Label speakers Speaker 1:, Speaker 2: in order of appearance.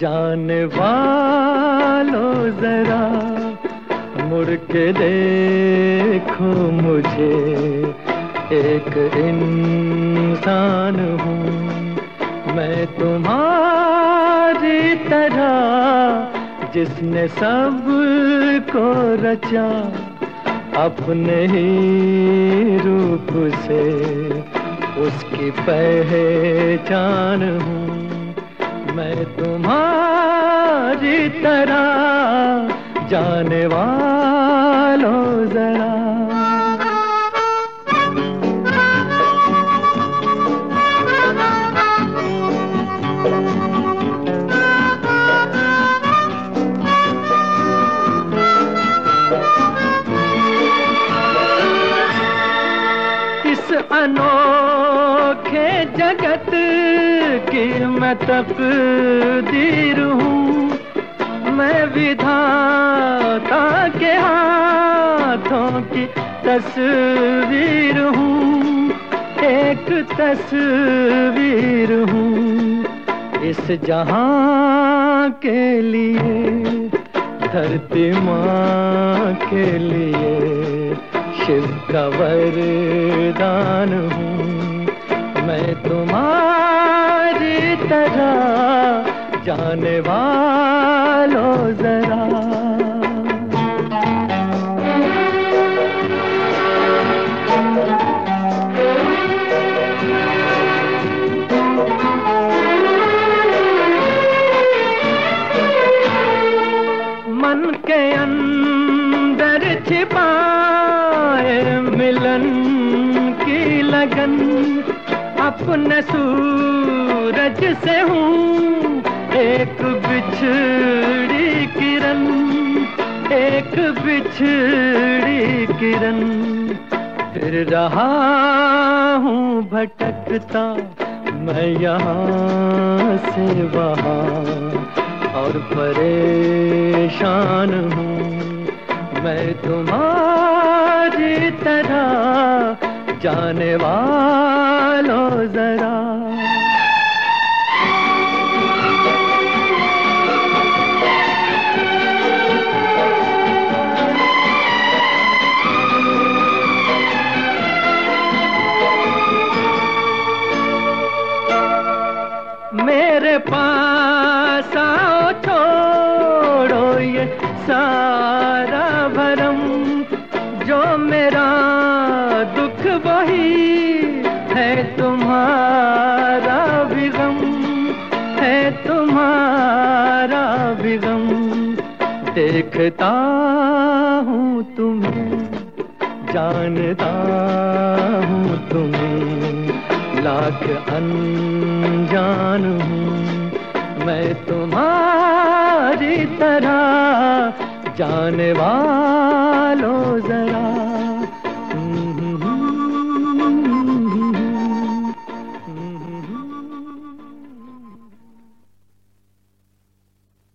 Speaker 1: जाने वालो जरा, मुड़ के देखो मुझे। एक इंसान हूँ, मैं तुम्हारी तरह, जिसने सबको रचा अपने ही रूप से, उसकी पहचान हूँ। मैं तुम्हारी तरह जाने वालों जरा। अनोखे जगत की मैं तकदीर हूँ। मैं विधाता के हाथों की तस्वीर हूँ। एक तस्वीर हूँ इस जहाँ के लिए, धरती माँ के लिए शिव का वरदान हूँ। मैं तुम्हारी तरह जाने वालों जरा। मन के अंदर छिपाए मिलन की लगन। अपने सूरज से हूँ। एक बिछड़ी किरण, एक बिछड़ी किरण। फिर रहा हूँ भटकता, मैं यहाँ से वहाँ। और परेशान हूँ, मैं तुम्हारी तरह। जाने वालों जरा। मेरे पास आओ छोड़ो ये सारा भरम। जो मेरा दुख वही है तुम्हारा विगम है तुम्हारा विगम देखता हूँ तुम्हें, जानता हूँ तुम्हें। लाख अनजान हूँ, मैं तुम्हारी तरह। जाने वाला